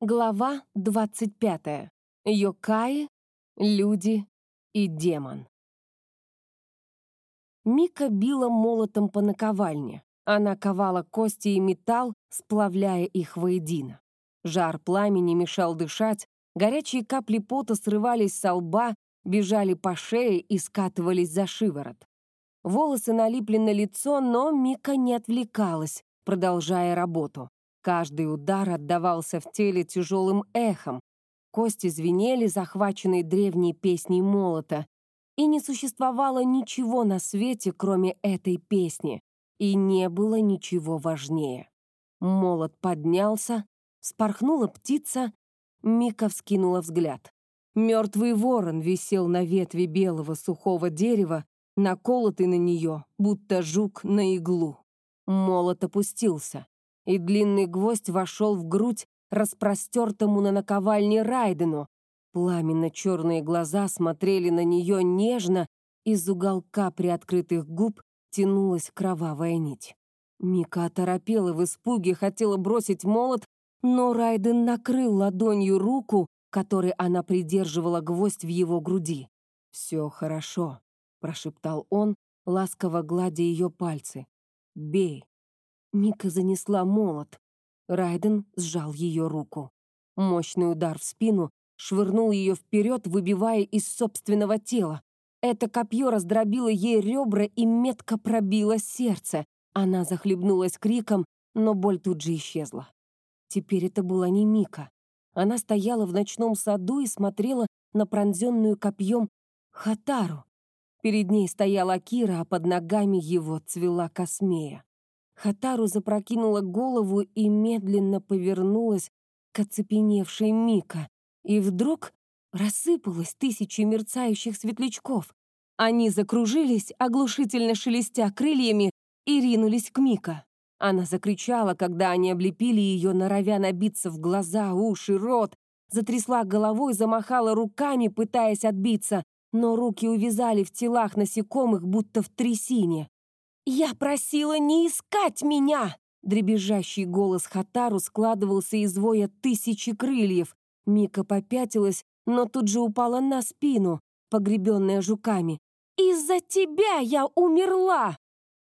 Глава 25. Йокаи, люди и демон. Мика била молотом по наковальне. Она ковала кости и металл, сплавляя их воедино. Жар пламени мешал дышать, горячие капли пота срывались со лба, бежали по шее и скатывались за шиворот. Волосы налипли на лицо, но Мика не отвлекалась, продолжая работу. Каждый удар отдавался в теле тяжелым эхом. Кости звенели, захваченные древней песней молота. И не существовало ничего на свете, кроме этой песни. И не было ничего важнее. Молот поднялся, спорхнула птица, Мика вскинула взгляд. Мертвый ворон висел на ветви белого сухого дерева, наколотый на нее, будто жук на иглу. Молот опустился и длинный гвоздь вошел в грудь распростертому на наковальне Райдену. Пламенно-черные глаза смотрели на нее нежно, из уголка приоткрытых губ тянулась кровавая нить. Мика оторопела в испуге, хотела бросить молот, но Райден накрыл ладонью руку, которой она придерживала гвоздь в его груди. «Все хорошо», — прошептал он, ласково гладя ее пальцы. «Бей». Мика занесла молот. Райден сжал ее руку. Мощный удар в спину швырнул ее вперед, выбивая из собственного тела. Это копье раздробило ей ребра и метко пробило сердце. Она захлебнулась криком, но боль тут же исчезла. Теперь это была не Мика. Она стояла в ночном саду и смотрела на пронзенную копьем Хатару. Перед ней стояла Кира, а под ногами его цвела космея. Хатару запрокинула голову и медленно повернулась к оцепеневшей Мика. И вдруг рассыпалось тысячи мерцающих светлячков. Они закружились, оглушительно шелестя крыльями, и ринулись к Мика. Она закричала, когда они облепили ее, норовя набиться в глаза, уши, рот, затрясла головой, замахала руками, пытаясь отбиться, но руки увязали в телах насекомых, будто в трясине. «Я просила не искать меня!» Дребезжащий голос Хатару складывался из воя тысячи крыльев. Мика попятилась, но тут же упала на спину, погребенная жуками. «Из-за тебя я умерла!»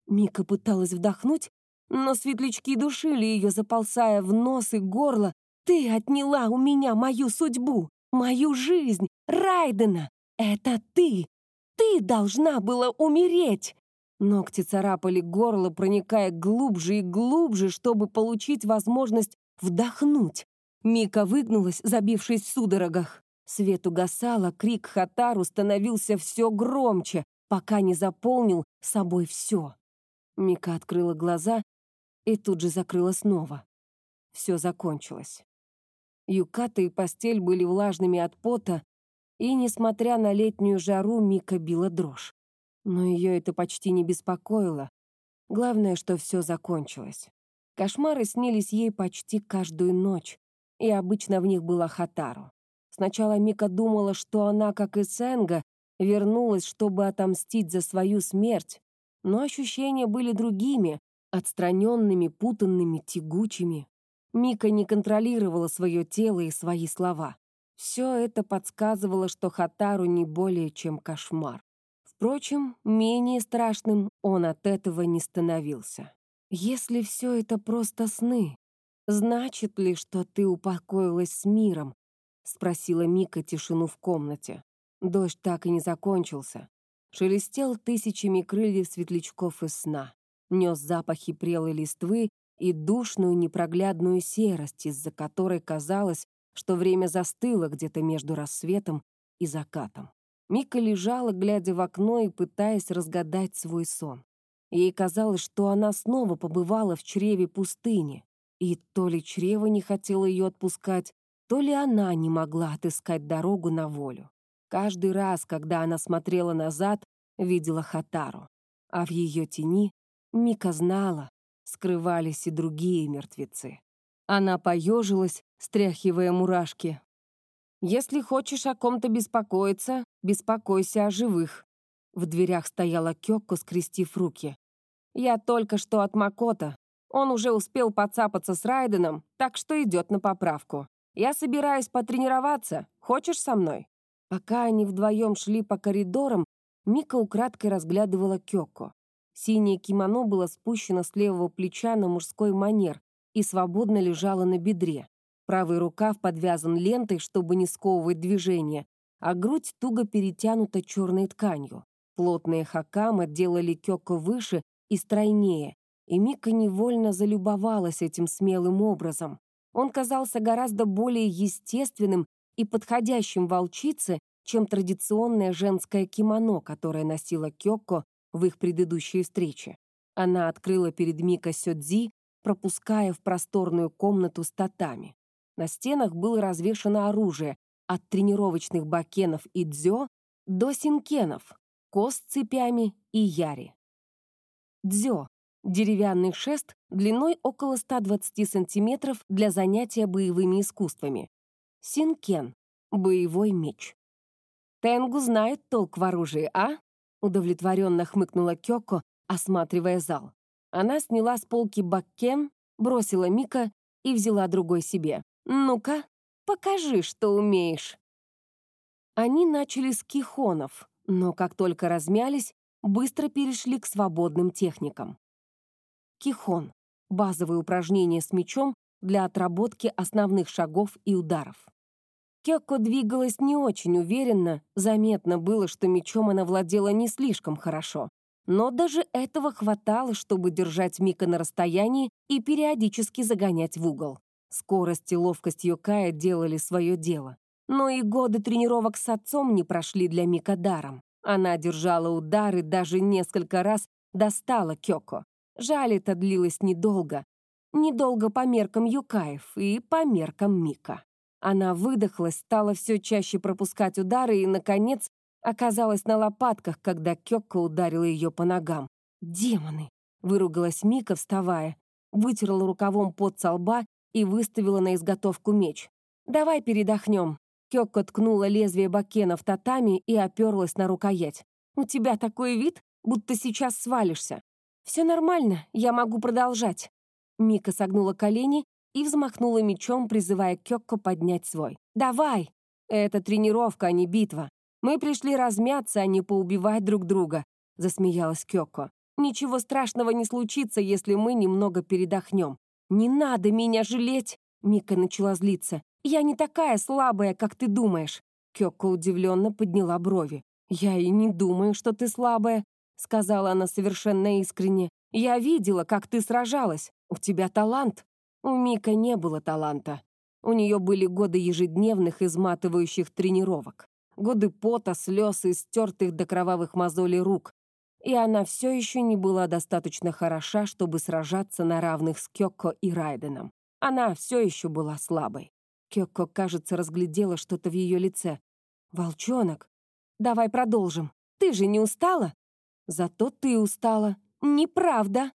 Мика пыталась вдохнуть, но светлячки душили ее, заползая в нос и горло. «Ты отняла у меня мою судьбу, мою жизнь, Райдена! Это ты! Ты должна была умереть!» Ногти царапали горло, проникая глубже и глубже, чтобы получить возможность вдохнуть. Мика выгнулась, забившись в судорогах. Свет угасал, а крик Хатару становился все громче, пока не заполнил собой все. Мика открыла глаза и тут же закрыла снова. Все закончилось. Юката и постель были влажными от пота, и, несмотря на летнюю жару, Мика била дрожь. Но ее это почти не беспокоило. Главное, что все закончилось. Кошмары снились ей почти каждую ночь, и обычно в них была Хатару. Сначала Мика думала, что она, как и Сенга, вернулась, чтобы отомстить за свою смерть, но ощущения были другими, отстраненными, путанными, тягучими. Мика не контролировала свое тело и свои слова. Все это подсказывало, что Хатару не более чем кошмар. Впрочем, менее страшным он от этого не становился. Если все это просто сны, значит ли, что ты упокоилась с миром? Спросила Мика тишину в комнате. Дождь так и не закончился. Шелестел тысячами крыльев светлячков из сна. Нес запахи прелой листвы и душную непроглядную серость, из-за которой казалось, что время застыло где-то между рассветом и закатом. Мика лежала, глядя в окно и пытаясь разгадать свой сон. Ей казалось, что она снова побывала в чреве пустыни. И то ли чрево не хотело ее отпускать, то ли она не могла отыскать дорогу на волю. Каждый раз, когда она смотрела назад, видела Хатару. А в ее тени Мика знала, скрывались и другие мертвецы. Она поежилась, стряхивая мурашки, если хочешь о ком-то беспокоиться, беспокойся о живых». В дверях стояла Кёкко, скрестив руки. «Я только что от Макота. Он уже успел поцапаться с Райденом, так что идет на поправку. Я собираюсь потренироваться. Хочешь со мной?» Пока они вдвоем шли по коридорам, Мика украдкой разглядывала Кёко. Синее кимоно было спущено с левого плеча на мужской манер и свободно лежало на бедре. Правый рукав подвязан лентой, чтобы не сковывать движение, а грудь туго перетянута черной тканью. Плотные хакамы делали Кёко выше и стройнее, и Мика невольно залюбовалась этим смелым образом. Он казался гораздо более естественным и подходящим волчице, чем традиционное женское кимоно, которое носила Кёко в их предыдущей встрече. Она открыла перед Мика сёдзи, пропуская в просторную комнату с татами. На стенах было развешано оружие, от тренировочных бакенов и дзё до синкенов, кос с цепями и яри. Дзё — деревянный шест длиной около 120 сантиметров для занятия боевыми искусствами. Синкен — боевой меч. «Тенгу знает толк в оружии, а?» Удовлетворенно хмыкнула Кёко, осматривая зал. Она сняла с полки баккен, бросила Мика и взяла другой себе. «Ну-ка, покажи, что умеешь». Они начали с кихонов, но как только размялись, быстро перешли к свободным техникам. Кихон — базовое упражнение с мячом для отработки основных шагов и ударов. Кёко двигалась не очень уверенно, заметно было, что мечом она владела не слишком хорошо. Но даже этого хватало, чтобы держать Мика на расстоянии и периодически загонять в угол. Скорость и ловкость Йокая делали свое дело. Но и годы тренировок с отцом не прошли для Мика даром. Она держала удары, даже несколько раз достала Кёко. Жаль, это длилось недолго. Недолго по меркам Юкаев и по меркам Мика. Она выдохлась, стала все чаще пропускать удары и, наконец, оказалась на лопатках, когда Кёкко ударила ее по ногам. «Демоны!» — выругалась Мика, вставая, вытерла рукавом пот со лба и выставила на изготовку меч. «Давай передохнем». Кёкко ткнула лезвие бакена в татами и оперлась на рукоять. «У тебя такой вид, будто сейчас свалишься». «Все нормально, я могу продолжать». Мика согнула колени и взмахнула мечом, призывая Кёкко поднять свой. «Давай! Это тренировка, а не битва. Мы пришли размяться, а не поубивать друг друга», — засмеялась Кёкко. «Ничего страшного не случится, если мы немного передохнем». «Не надо меня жалеть!» — Мика начала злиться. «Я не такая слабая, как ты думаешь». Кёкко удивленно подняла брови. «Я и не думаю, что ты слабая», — сказала она совершенно искренне. «Я видела, как ты сражалась. У тебя талант». У Мика не было таланта. У нее были годы ежедневных изматывающих тренировок. Годы пота, слез и стертых до кровавых мозолей рук. И она все еще не была достаточно хороша, чтобы сражаться на равных с Кёкко и Райденом. Она все еще была слабой. Кёкко, кажется, разглядела что-то в ее лице. «Волчонок, давай продолжим. Ты же не устала?» «Зато ты устала. Неправда.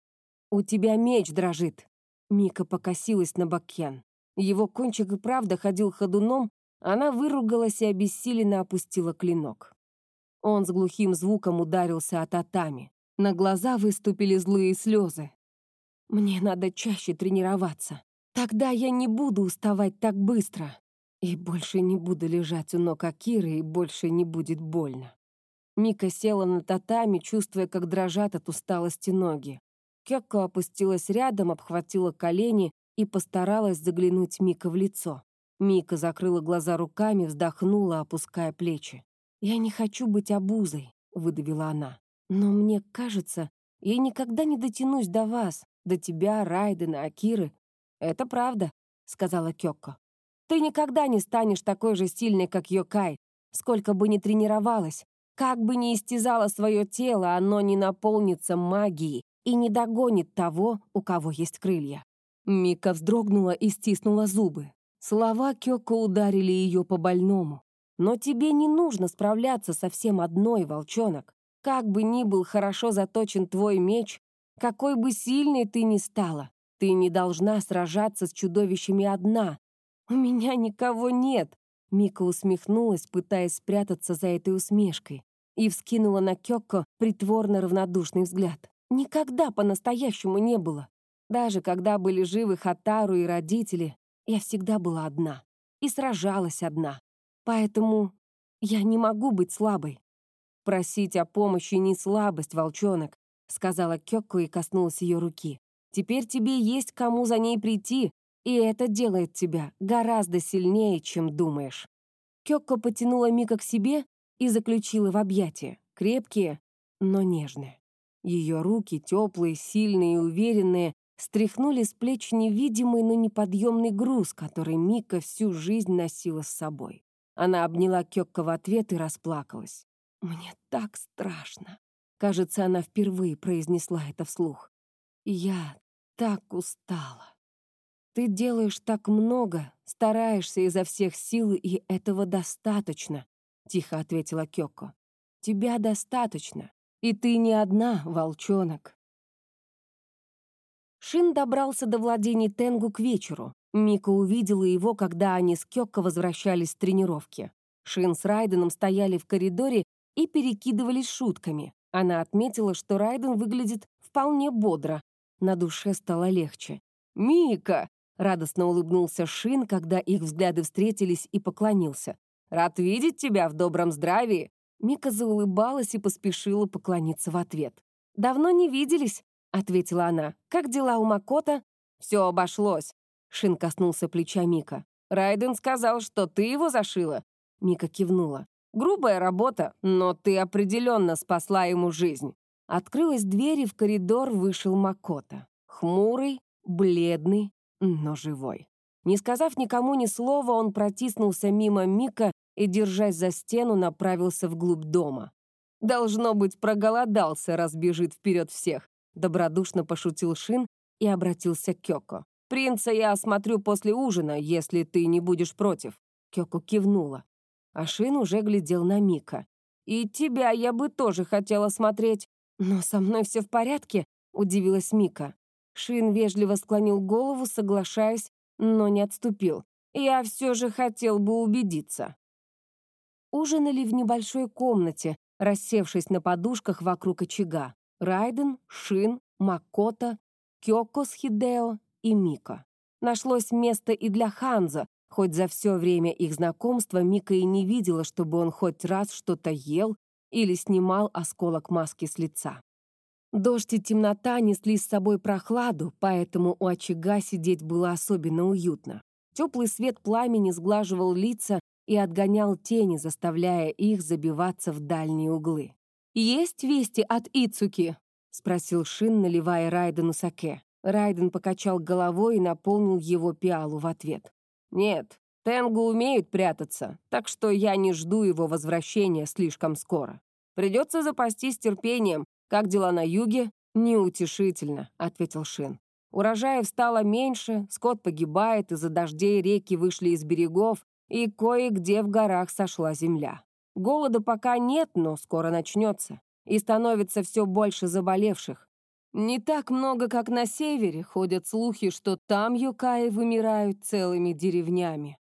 У тебя меч дрожит. Мика покосилась на Бакен. Его кончик и правда ходил ходуном, она выругалась и обессиленно опустила клинок. Он с глухим звуком ударился о татами. На глаза выступили злые слезы. «Мне надо чаще тренироваться. Тогда я не буду уставать так быстро. И больше не буду лежать у ног Акиры, и больше не будет больно». Мика села на татами, чувствуя, как дрожат от усталости ноги. Кёкко опустилась рядом, обхватила колени и постаралась заглянуть Мика в лицо. Мика закрыла глаза руками, вздохнула, опуская плечи. «Я не хочу быть обузой», — выдавила она. «Но мне кажется, я никогда не дотянусь до вас, до тебя, Райдена, Акиры. Это правда», — сказала Кёкко. «Ты никогда не станешь такой же сильной, как Йокай, сколько бы ни тренировалась, как бы ни истязала свое тело, оно не наполнится магией, и не догонит того, у кого есть крылья. Мика вздрогнула и стиснула зубы. Слова Кёко ударили ее по больному. «Но тебе не нужно справляться совсем одной, волчонок. Как бы ни был хорошо заточен твой меч, какой бы сильной ты ни стала, ты не должна сражаться с чудовищами одна. У меня никого нет!» Мика усмехнулась, пытаясь спрятаться за этой усмешкой, и вскинула на Кёко притворно равнодушный взгляд. Никогда по-настоящему не было. Даже когда были живы Хатару и родители, я всегда была одна. и сражалась одна. Поэтому я не могу быть слабой. Просить о помощи не слабость, волчонок, сказала Кёкко и коснулась ее руки. Теперь тебе есть кому за ней прийти, и это делает тебя гораздо сильнее, чем думаешь. Кёкко потянула Мика к себе и заключила в объятия, крепкие, но нежные. Ее руки, теплые, сильные и уверенные, стряхнули с плеч невидимый, но неподъемный груз, который Мика всю жизнь носила с собой. Она обняла Кёкко в ответ и расплакалась. «Мне так страшно». Кажется, она впервые произнесла это вслух. «Я так устала». «Ты делаешь так много, стараешься изо всех сил, и этого достаточно», — тихо ответила Кёко. «Тебя достаточно, и ты не одна, волчонок». Шин добрался до владений Тенгу к вечеру. Мика увидела его, когда они с Кёкко возвращались с тренировки. Шин с Райденом стояли в коридоре и перекидывались шутками. Она отметила, что Райден выглядит вполне бодро. На душе стало легче. «Мика!» — радостно улыбнулся Шин, когда их взгляды встретились и поклонился. «Рад видеть тебя в добром здравии!» Мика заулыбалась и поспешила поклониться в ответ. «Давно не виделись», — ответила она. «Как дела у Макота?» «Все обошлось», — Шин коснулся плеча Мика. «Райден сказал, что ты его зашила». Мика кивнула. «Грубая работа, но ты определенно спасла ему жизнь». Открылась дверь, и в коридор вышел Макота. Хмурый, бледный, но живой. Не сказав никому ни слова, он протиснулся мимо Мика и, держась за стену, направился вглубь дома. «Должно быть, проголодался, раз бежит вперед всех», добродушно пошутил Шин и обратился к Кёко. «Принца я осмотрю после ужина, если ты не будешь против». Кёко кивнула. А Шин уже глядел на Мика. «И тебя я бы тоже хотела смотреть. Но со мной все в порядке?» — удивилась Мика. Шин вежливо склонил голову, соглашаясь, но не отступил. «Я все же хотел бы убедиться». Ужинали в небольшой комнате, рассевшись на подушках вокруг очага. Райден, Шин, Макота, Кёко с Хидео и Мика. Нашлось место и для Ханза, хоть за все время их знакомства Мика и не видела, чтобы он хоть раз что-то ел или снимал осколок маски с лица. Дождь и темнота несли с собой прохладу, поэтому у очага сидеть было особенно уютно. Теплый свет пламени сглаживал лица и отгонял тени, заставляя их забиваться в дальние углы. «Есть вести от Ицуки?» — спросил Шин, наливая Райдену саке. Райден покачал головой и наполнил его пиалу в ответ. «Нет, Тенгу умеют прятаться, так что я не жду его возвращения слишком скоро. Придется запастись терпением. Как дела на юге?» «Неутешительно», — ответил Шин. Урожаев стало меньше, скот погибает, из-за дождей реки вышли из берегов, и кое-где в горах сошла земля. Голода пока нет, но скоро начнется, и становится все больше заболевших. Не так много, как на севере, ходят слухи, что там юкаи вымирают целыми деревнями.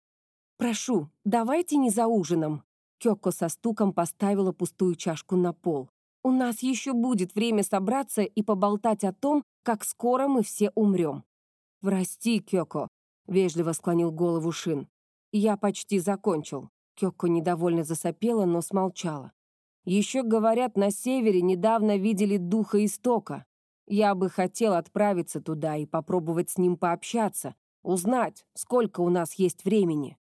«Прошу, давайте не за ужином». Кёко со стуком поставила пустую чашку на пол. «У нас еще будет время собраться и поболтать о том, как скоро мы все умрем». «Прости, Кёко», — вежливо склонил голову Шин. «Я почти закончил». Кёко недовольно засопела, но смолчала. «Еще, говорят, на севере недавно видели духа истока. Я бы хотел отправиться туда и попробовать с ним пообщаться, узнать, сколько у нас есть времени».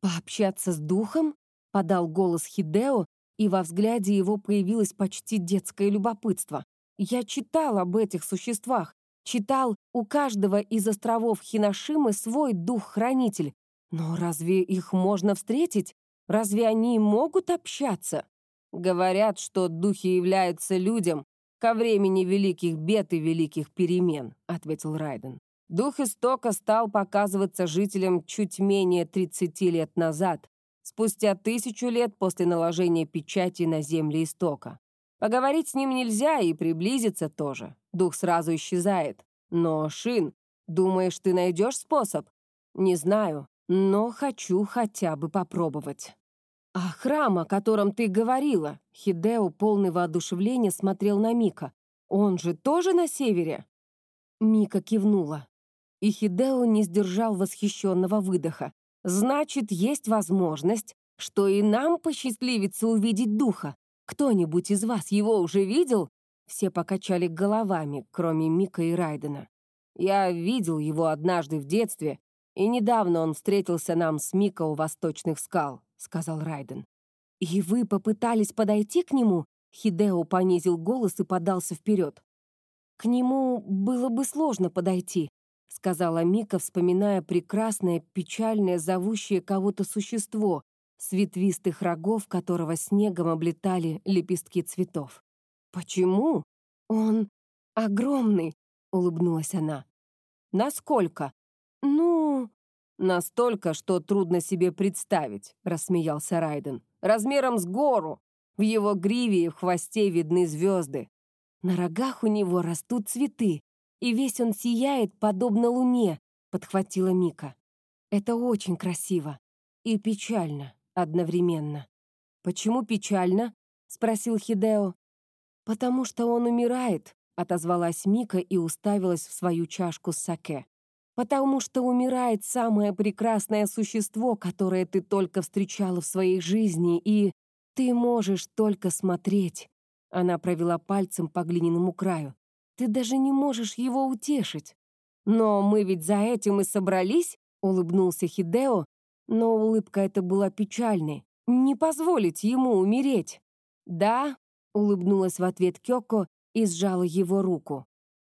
«Пообщаться с духом?» — подал голос Хидео, и во взгляде его появилось почти детское любопытство. «Я читал об этих существах, читал, у каждого из островов Хиношимы свой дух-хранитель, но разве их можно встретить? Разве они могут общаться? Говорят, что духи являются людям ко времени великих бед и великих перемен, ответил Райден. Дух истока стал показываться жителям чуть менее 30 лет назад, спустя тысячу лет после наложения печати на земли истока. Поговорить с ним нельзя и приблизиться тоже. Дух сразу исчезает. Но, Шин, думаешь, ты найдешь способ? Не знаю но хочу хотя бы попробовать. «А храм, о котором ты говорила?» Хидео, полный воодушевления, смотрел на Мика. «Он же тоже на севере?» Мика кивнула. И Хидео не сдержал восхищенного выдоха. Значит, есть возможность, что и нам посчастливится увидеть духа. Кто-нибудь из вас его уже видел? Все покачали головами, кроме Мика и Райдена. Я видел его однажды в детстве, и недавно он встретился нам с Мика у восточных скал, сказал Райден. И вы попытались подойти к нему? Хидео понизил голос и подался вперед. К нему было бы сложно подойти, — сказала Мика, вспоминая прекрасное, печальное, зовущее кого-то существо, с ветвистых рогов которого снегом облетали лепестки цветов. «Почему? Он огромный», — улыбнулась она. «Насколько?» «Ну...» «Настолько, что трудно себе представить», — рассмеялся Райден. «Размером с гору. В его гриве и в хвосте видны звезды. На рогах у него растут цветы, и весь он сияет, подобно луне», — подхватила Мика. «Это очень красиво и печально одновременно». «Почему печально?» — спросил Хидео. «Потому что он умирает», — отозвалась Мика и уставилась в свою чашку с саке. «Потому что умирает самое прекрасное существо, которое ты только встречала в своей жизни, и ты можешь только смотреть». Она провела пальцем по глиняному краю. Ты даже не можешь его утешить. Но мы ведь за этим и собрались, улыбнулся Хидео, но улыбка эта была печальной. Не позволить ему умереть. Да, улыбнулась в ответ Кёко и сжала его руку.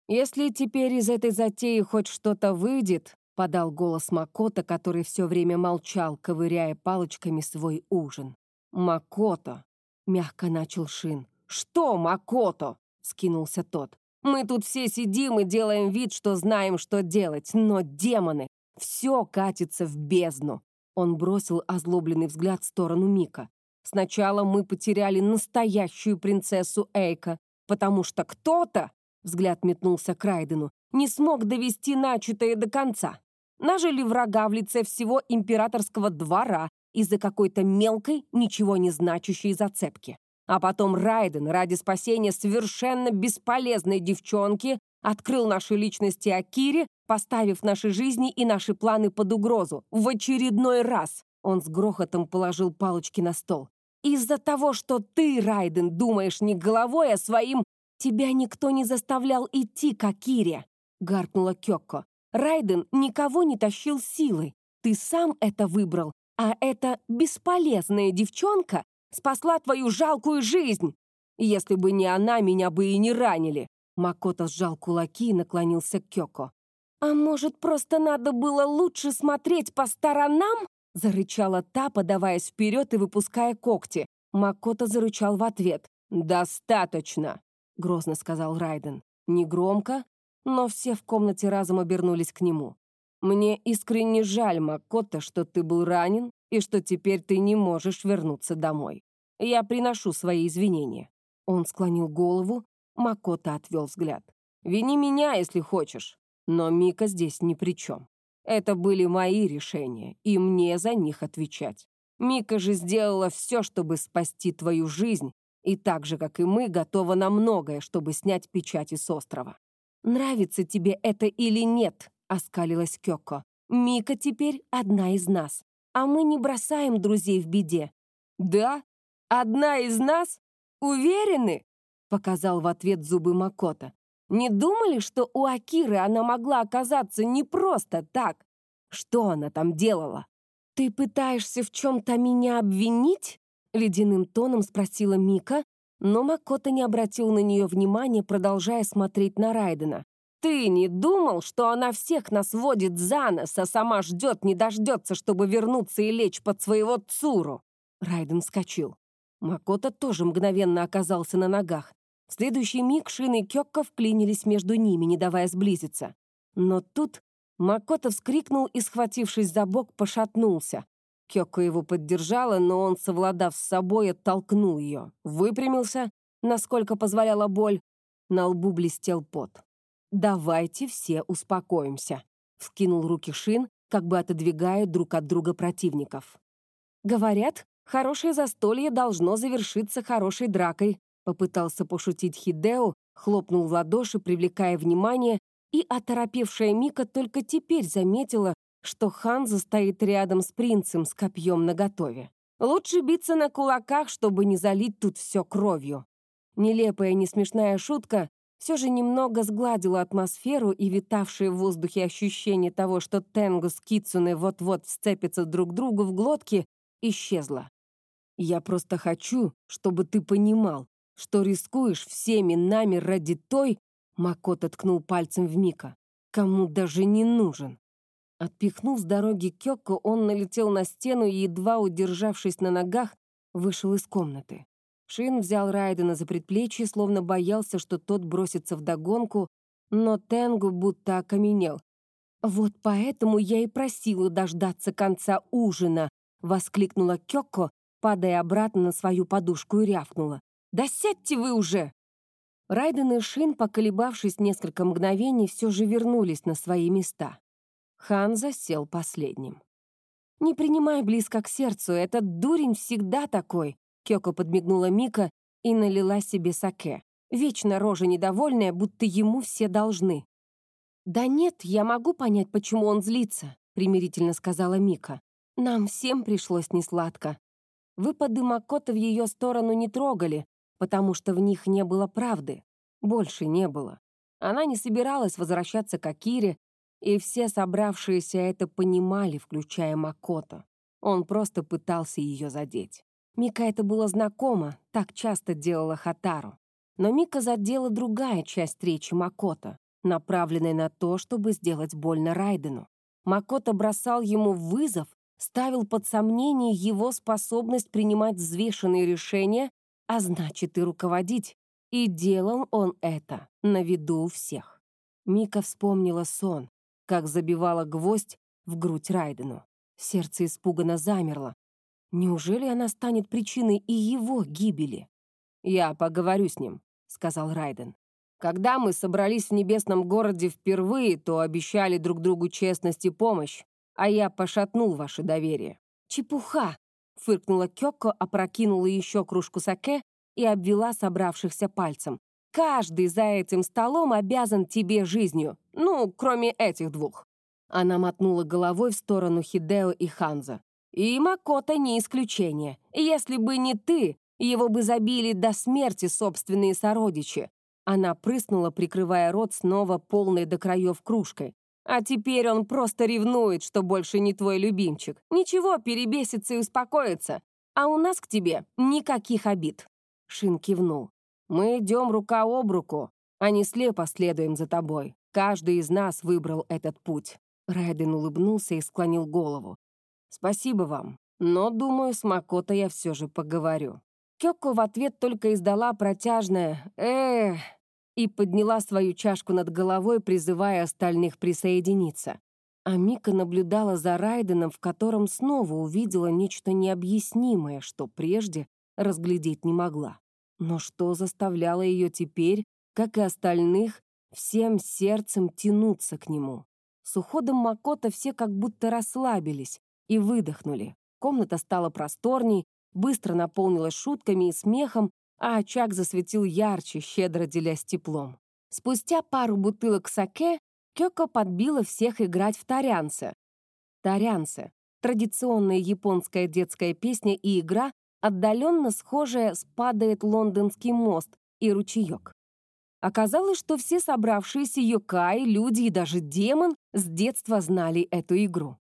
Если теперь из этой затеи хоть что-то выйдет, подал голос Макото, который все время молчал, ковыряя палочками свой ужин. Макото, мягко начал Шин. Что, Макото? скинулся тот. Мы тут все сидим и делаем вид, что знаем, что делать, но демоны, все катится в бездну. Он бросил озлобленный взгляд в сторону Мика. Сначала мы потеряли настоящую принцессу Эйка, потому что кто-то, взгляд метнулся к Райдену, не смог довести начатое до конца. Нажили врага в лице всего императорского двора из-за какой-то мелкой, ничего не значащей зацепки. А потом Райден ради спасения совершенно бесполезной девчонки открыл наши личности Акире, поставив наши жизни и наши планы под угрозу. В очередной раз он с грохотом положил палочки на стол. «Из-за того, что ты, Райден, думаешь не головой, а своим, тебя никто не заставлял идти к Акире», — гаркнула Кёкко. «Райден никого не тащил силой. Ты сам это выбрал, а эта бесполезная девчонка спасла твою жалкую жизнь. Если бы не она, меня бы и не ранили». Макото сжал кулаки и наклонился к Кёко. «А может, просто надо было лучше смотреть по сторонам?» Зарычала та, подаваясь вперед и выпуская когти. Макото зарычал в ответ. «Достаточно!» — грозно сказал Райден. Негромко, но все в комнате разом обернулись к нему. «Мне искренне жаль, Макото, что ты был ранен и что теперь ты не можешь вернуться домой. Я приношу свои извинения». Он склонил голову, Макота отвел взгляд. «Вини меня, если хочешь, но Мика здесь ни при чем. Это были мои решения, и мне за них отвечать. Мика же сделала все, чтобы спасти твою жизнь, и так же, как и мы, готова на многое, чтобы снять печати с острова. «Нравится тебе это или нет?» — оскалилась Кёко. «Мика теперь одна из нас, а мы не бросаем друзей в беде». «Да? Одна из нас? Уверены?» — показал в ответ зубы Макота. «Не думали, что у Акиры она могла оказаться не просто так? Что она там делала?» «Ты пытаешься в чем-то меня обвинить?» — ледяным тоном спросила Мика, но Макота не обратил на нее внимания, продолжая смотреть на Райдена. «Ты не думал, что она всех нас водит за нос, а сама ждет, не дождется, чтобы вернуться и лечь под своего Цуру?» Райден вскочил. Макота тоже мгновенно оказался на ногах. В следующий миг Шин и Кёкко вклинились между ними, не давая сблизиться. Но тут Макота вскрикнул и, схватившись за бок, пошатнулся. Кёкко его поддержала, но он, совладав с собой, оттолкнул ее. Выпрямился, насколько позволяла боль. На лбу блестел пот. «Давайте все успокоимся», — вскинул руки Шин, как бы отодвигая друг от друга противников. «Говорят, Хорошее застолье должно завершиться хорошей дракой, попытался пошутить Хидео, хлопнул в ладоши, привлекая внимание, и оторопевшая Мика только теперь заметила, что Ханза стоит рядом с принцем с копьем наготове. Лучше биться на кулаках, чтобы не залить тут все кровью. Нелепая, несмешная шутка все же немного сгладила атмосферу и витавшее в воздухе ощущение того, что Тенгу с Кицуне вот-вот сцепятся друг другу в глотке, исчезло. «Я просто хочу, чтобы ты понимал, что рискуешь всеми нами ради той...» Макото ткнул пальцем в Мика. «Кому даже не нужен». Отпихнув с дороги Кёкко, он налетел на стену и, едва удержавшись на ногах, вышел из комнаты. Шин взял Райдена за предплечье, словно боялся, что тот бросится в догонку, но Тенгу будто окаменел. «Вот поэтому я и просила дождаться конца ужина», — воскликнула Кёкко, падая обратно на свою подушку и рявкнула. «Да сядьте вы уже!» Райден и Шин, поколебавшись несколько мгновений, все же вернулись на свои места. Хан засел последним. «Не принимай близко к сердцу, этот дурень всегда такой», Кёко подмигнула Мика и налила себе саке. Вечно рожа недовольная, будто ему все должны. «Да нет, я могу понять, почему он злится», — примирительно сказала Мика. «Нам всем пришлось несладко. Выпады Макота в ее сторону не трогали, потому что в них не было правды. Больше не было. Она не собиралась возвращаться к Акире, и все собравшиеся это понимали, включая Макото. Он просто пытался ее задеть. Мика это было знакомо, так часто делала Хатару. Но Мика задела другая часть речи Макото, направленная на то, чтобы сделать больно Райдену. Макото бросал ему вызов, ставил под сомнение его способность принимать взвешенные решения, а значит и руководить. И делал он это на виду у всех. Мика вспомнила сон, как забивала гвоздь в грудь Райдену. Сердце испуганно замерло. Неужели она станет причиной и его гибели? «Я поговорю с ним», — сказал Райден. «Когда мы собрались в небесном городе впервые, то обещали друг другу честность и помощь, а я пошатнул ваше доверие». «Чепуха!» — фыркнула Кёко, опрокинула еще кружку саке и обвела собравшихся пальцем. Каждый за этим столом обязан тебе жизнью. Ну, кроме этих двух». Она мотнула головой в сторону Хидео и Ханза. «И Макота не исключение. Если бы не ты, его бы забили до смерти собственные сородичи». Она прыснула, прикрывая рот снова полной до краев кружкой. «А теперь он просто ревнует, что больше не твой любимчик. Ничего, перебесится и успокоится. А у нас к тебе никаких обид». Шин кивнул. Мы идем рука об руку, а не слепо следуем за тобой. Каждый из нас выбрал этот путь». Райден улыбнулся и склонил голову. «Спасибо вам, но, думаю, с Макото я все же поговорю». Кёко в ответ только издала протяжное «эх» и подняла свою чашку над головой, призывая остальных присоединиться. А Мика наблюдала за Райденом, в котором снова увидела нечто необъяснимое, что прежде разглядеть не могла. Но что заставляло ее теперь, как и остальных, всем сердцем тянуться к нему? С уходом Макота все как будто расслабились и выдохнули. Комната стала просторней, быстро наполнилась шутками и смехом, а очаг засветил ярче, щедро делясь теплом. Спустя пару бутылок саке Кёко подбила всех играть в тарянце. Тарянце — традиционная японская детская песня и игра, отдаленно схожее с «Падает лондонский мост» и «Ручеек». Оказалось, что все собравшиеся йокаи, люди и даже демон с детства знали эту игру.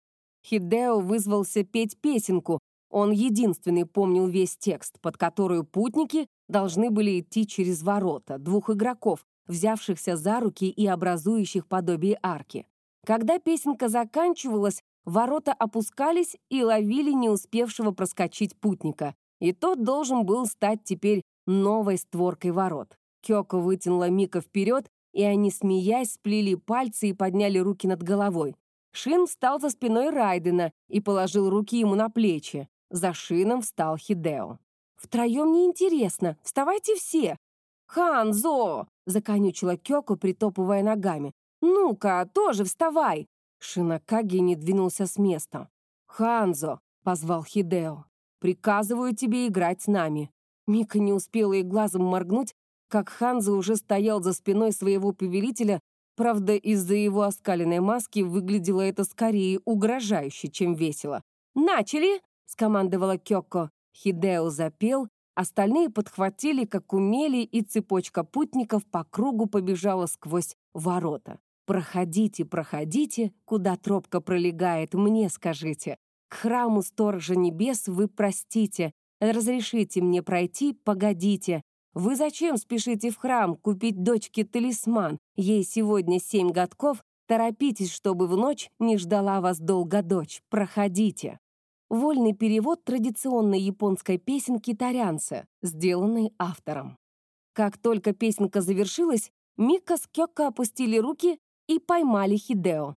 Хидео вызвался петь песенку, он единственный помнил весь текст, под которую путники должны были идти через ворота, двух игроков, взявшихся за руки и образующих подобие арки. Когда песенка заканчивалась, ворота опускались и ловили не успевшего проскочить путника и тот должен был стать теперь новой створкой ворот. Кёко вытянула Мика вперед, и они, смеясь, сплели пальцы и подняли руки над головой. Шин встал за спиной Райдена и положил руки ему на плечи. За Шином встал Хидео. «Втроем неинтересно. Вставайте все!» «Ханзо!» — законючила Кёко, притопывая ногами. «Ну-ка, тоже вставай!» Шинакаги не двинулся с места. «Ханзо!» — позвал Хидео. Приказываю тебе играть с нами». Мика не успела и глазом моргнуть, как Ханза уже стоял за спиной своего повелителя, Правда, из-за его оскаленной маски выглядело это скорее угрожающе, чем весело. «Начали!» — скомандовала Кёко. Хидео запел, остальные подхватили, как умели, и цепочка путников по кругу побежала сквозь ворота. «Проходите, проходите, куда тропка пролегает, мне скажите. К храму сторожа небес вы простите, разрешите мне пройти, погодите. Вы зачем спешите в храм купить дочке талисман? Ей сегодня семь годков, торопитесь, чтобы в ночь не ждала вас долго дочь. Проходите. Вольный перевод традиционной японской песенки «Тарянца», сделанный автором. Как только песенка завершилась, Мика с Кёка опустили руки и поймали Хидео.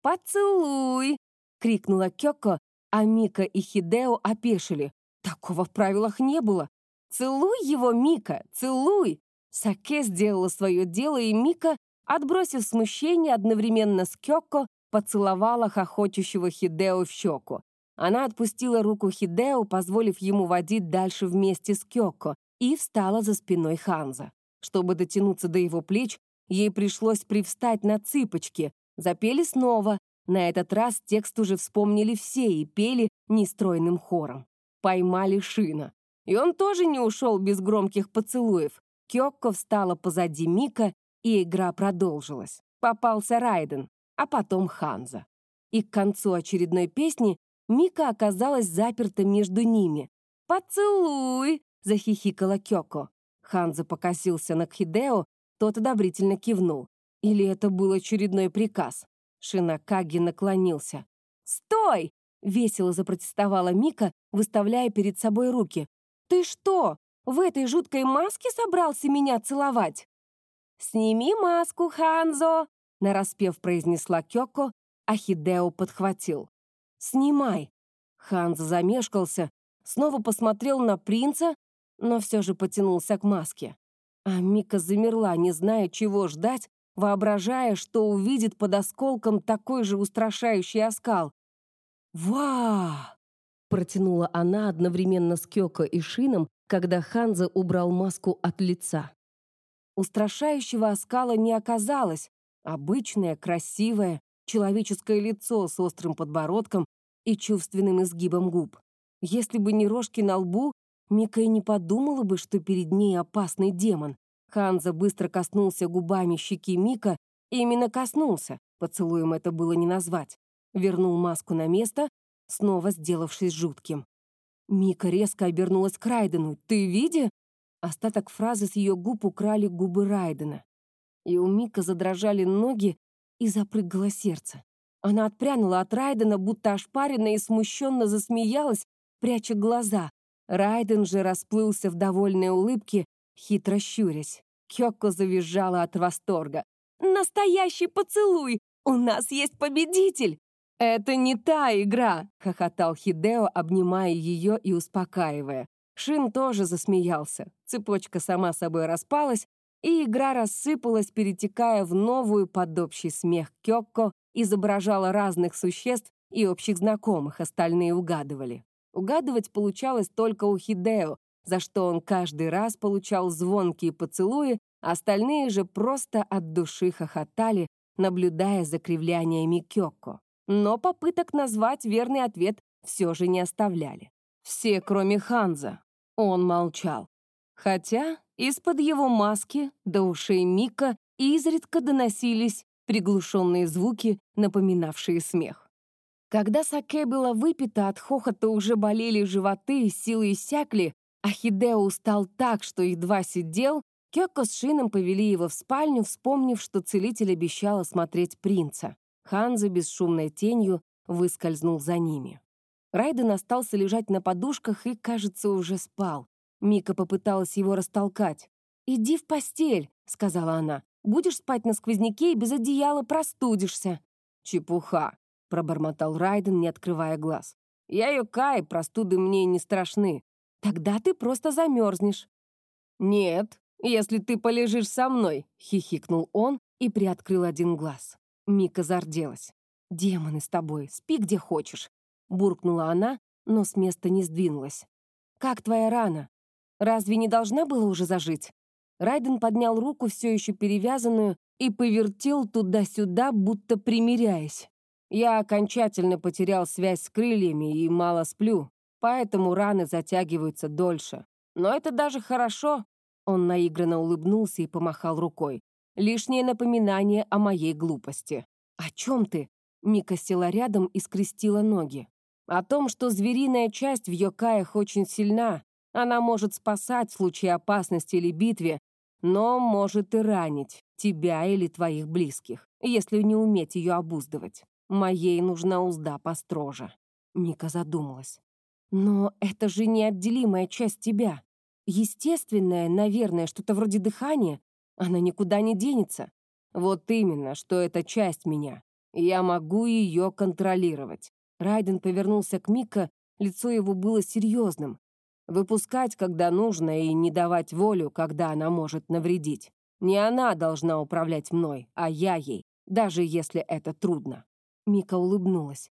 «Поцелуй!» — крикнула Кёко, а Мика и Хидео опешили. Такого в правилах не было. «Целуй его, Мика, целуй!» Саке сделала свое дело, и Мика, отбросив смущение, одновременно с Кёко, поцеловала хохочущего Хидео в щеку. Она отпустила руку Хидео, позволив ему водить дальше вместе с Кёко, и встала за спиной Ханза. Чтобы дотянуться до его плеч, ей пришлось привстать на цыпочки. Запели снова. На этот раз текст уже вспомнили все и пели нестройным хором. Поймали Шина. И он тоже не ушел без громких поцелуев. Кёкко встала позади Мика, и игра продолжилась. Попался Райден, а потом Ханза. И к концу очередной песни Мика оказалась заперта между ними. «Поцелуй!» — захихикала Кёко. Ханза покосился на Кхидео, тот одобрительно кивнул. Или это был очередной приказ? Шинакаги наклонился. «Стой!» — весело запротестовала Мика, выставляя перед собой руки. «Ты что, в этой жуткой маске собрался меня целовать?» «Сними маску, Ханзо!» — нараспев произнесла Кёко, а Хидео подхватил. «Снимай!» Ханзо замешкался, снова посмотрел на принца, но все же потянулся к маске. А Мика замерла, не зная, чего ждать, воображая, что увидит под осколком такой же устрашающий оскал. «Ва!» Протянула она одновременно с Кёко и Шином, когда Ханза убрал маску от лица. Устрашающего оскала не оказалось. Обычное, красивое, человеческое лицо с острым подбородком и чувственным изгибом губ. Если бы не рожки на лбу, Мика и не подумала бы, что перед ней опасный демон. Ханза быстро коснулся губами щеки Мика, и именно коснулся, поцелуем это было не назвать. Вернул маску на место, снова сделавшись жутким. Мика резко обернулась к Райдену. «Ты види?» Остаток фразы с ее губ украли губы Райдена. И у Мика задрожали ноги, и запрыгало сердце. Она отпрянула от Райдена, будто ошпаренная, и смущенно засмеялась, пряча глаза. Райден же расплылся в довольной улыбке, хитро щурясь. Кёко завизжала от восторга. «Настоящий поцелуй! У нас есть победитель!» «Это не та игра!» — хохотал Хидео, обнимая ее и успокаивая. Шин тоже засмеялся. Цепочка сама собой распалась, и игра рассыпалась, перетекая в новую под общий смех Кёкко, изображала разных существ и общих знакомых, остальные угадывали. Угадывать получалось только у Хидео, за что он каждый раз получал звонкие поцелуи, остальные же просто от души хохотали, наблюдая за кривляниями Кёкко но попыток назвать верный ответ все же не оставляли. Все, кроме Ханза. Он молчал. Хотя из-под его маски до ушей Мика изредка доносились приглушенные звуки, напоминавшие смех. Когда саке было выпито, от хохота уже болели животы, силы иссякли, а Хидео устал так, что едва сидел, Кёко с Шином повели его в спальню, вспомнив, что целитель обещал осмотреть принца. Ханза бесшумной тенью выскользнул за ними. Райден остался лежать на подушках и, кажется, уже спал. Мика попыталась его растолкать. «Иди в постель», — сказала она. «Будешь спать на сквозняке и без одеяла простудишься». «Чепуха», — пробормотал Райден, не открывая глаз. «Я Йокай, простуды мне не страшны». «Тогда ты просто замерзнешь». «Нет, если ты полежишь со мной», — хихикнул он и приоткрыл один глаз. Мика зарделась. «Демоны с тобой, спи где хочешь», — буркнула она, но с места не сдвинулась. «Как твоя рана? Разве не должна была уже зажить?» Райден поднял руку, все еще перевязанную, и повертел туда-сюда, будто примиряясь. Я окончательно потерял связь с крыльями и мало сплю, поэтому раны затягиваются дольше. Но это даже хорошо. Он наигранно улыбнулся и помахал рукой. Лишнее напоминание о моей глупости. «О чем ты?» Мика села рядом и скрестила ноги. «О том, что звериная часть в Йокаях очень сильна. Она может спасать в случае опасности или битве, но может и ранить тебя или твоих близких, если не уметь ее обуздывать. Моей нужна узда построже». Мика задумалась. «Но это же неотделимая часть тебя. Естественное, наверное, что-то вроде дыхания. Она никуда не денется. Вот именно, что это часть меня. Я могу ее контролировать. Райден повернулся к Мика, лицо его было серьезным. Выпускать, когда нужно, и не давать волю, когда она может навредить. Не она должна управлять мной, а я ей, даже если это трудно. Мика улыбнулась.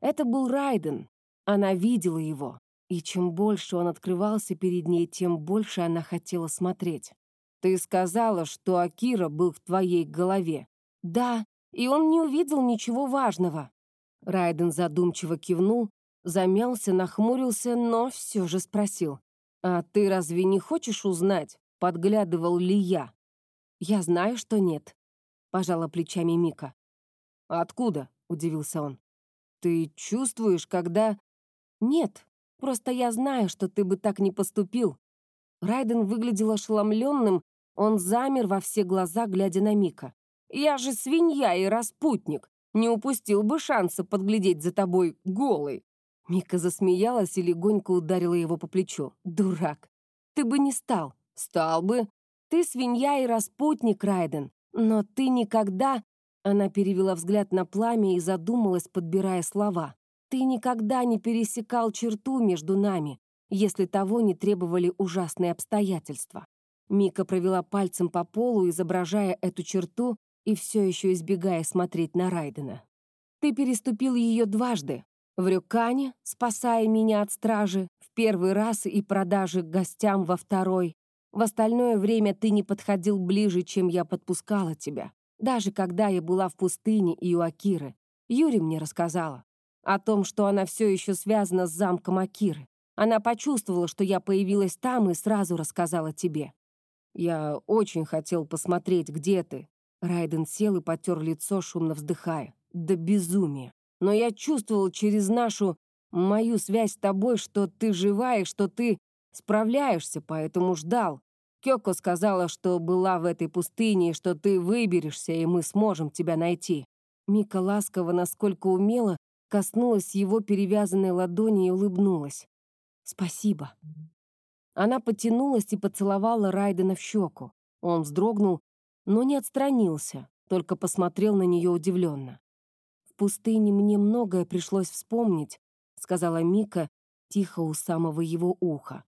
Это был Райден. Она видела его. И чем больше он открывался перед ней, тем больше она хотела смотреть. Ты сказала, что Акира был в твоей голове. Да, и он не увидел ничего важного. Райден задумчиво кивнул, замялся, нахмурился, но все же спросил. «А ты разве не хочешь узнать, подглядывал ли я?» «Я знаю, что нет», — пожала плечами Мика. «Откуда?» — удивился он. «Ты чувствуешь, когда...» «Нет, просто я знаю, что ты бы так не поступил». Райден выглядел ошеломленным, он замер во все глаза, глядя на Мика. «Я же свинья и распутник. Не упустил бы шанса подглядеть за тобой голый». Мика засмеялась и легонько ударила его по плечу. «Дурак! Ты бы не стал. Стал бы. Ты свинья и распутник, Райден. Но ты никогда...» Она перевела взгляд на пламя и задумалась, подбирая слова. «Ты никогда не пересекал черту между нами, если того не требовали ужасные обстоятельства. Мика провела пальцем по полу, изображая эту черту и все еще избегая смотреть на Райдена. «Ты переступил ее дважды. В Рюкане, спасая меня от стражи, в первый раз и продажи гостям во второй. В остальное время ты не подходил ближе, чем я подпускала тебя. Даже когда я была в пустыне и у Акиры. Юри мне рассказала о том, что она все еще связана с замком Акиры. Она почувствовала, что я появилась там и сразу рассказала тебе. «Я очень хотел посмотреть, где ты». Райден сел и потер лицо, шумно вздыхая. «Да безумие! Но я чувствовал через нашу, мою связь с тобой, что ты жива и что ты справляешься, поэтому ждал. Кёко сказала, что была в этой пустыне, что ты выберешься, и мы сможем тебя найти». Мика ласково, насколько умела, коснулась его перевязанной ладони и улыбнулась. «Спасибо». Она потянулась и поцеловала Райдена в щеку. Он вздрогнул, но не отстранился, только посмотрел на нее удивленно. «В пустыне мне многое пришлось вспомнить», — сказала Мика тихо у самого его уха.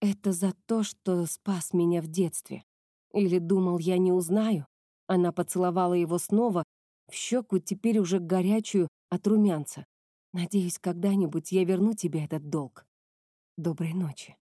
«Это за то, что спас меня в детстве. Или думал, я не узнаю?» Она поцеловала его снова, в щеку, теперь уже горячую, от румянца. «Надеюсь, когда-нибудь я верну тебе этот долг. Доброй ночи».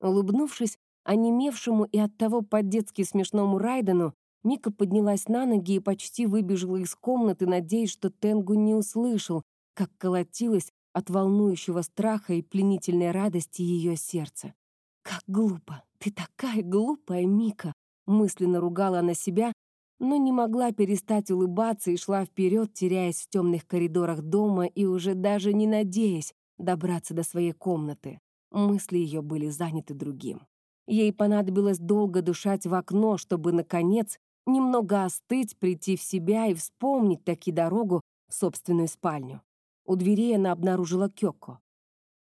Улыбнувшись онемевшему и оттого по-детски смешному Райдену, Мика поднялась на ноги и почти выбежала из комнаты, надеясь, что Тенгу не услышал, как колотилось от волнующего страха и пленительной радости ее сердце. «Как глупо! Ты такая глупая, Мика!» Мысленно ругала она себя, но не могла перестать улыбаться и шла вперед, теряясь в темных коридорах дома и уже даже не надеясь добраться до своей комнаты. Мысли ее были заняты другим. Ей понадобилось долго дышать в окно, чтобы, наконец, немного остыть, прийти в себя и вспомнить таки дорогу в собственную спальню. У дверей она обнаружила Кёко.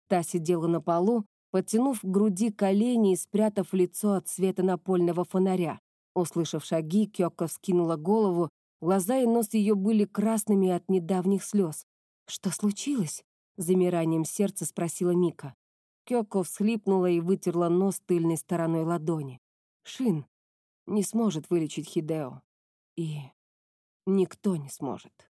Та сидела на полу, подтянув к груди колени и спрятав лицо от света напольного фонаря. Услышав шаги, Кёко вскинула голову, глаза и нос ее были красными от недавних слез. «Что случилось?» — замиранием сердца спросила Мика. Кёко всхлипнула и вытерла нос тыльной стороной ладони. Шин не сможет вылечить Хидео. И никто не сможет.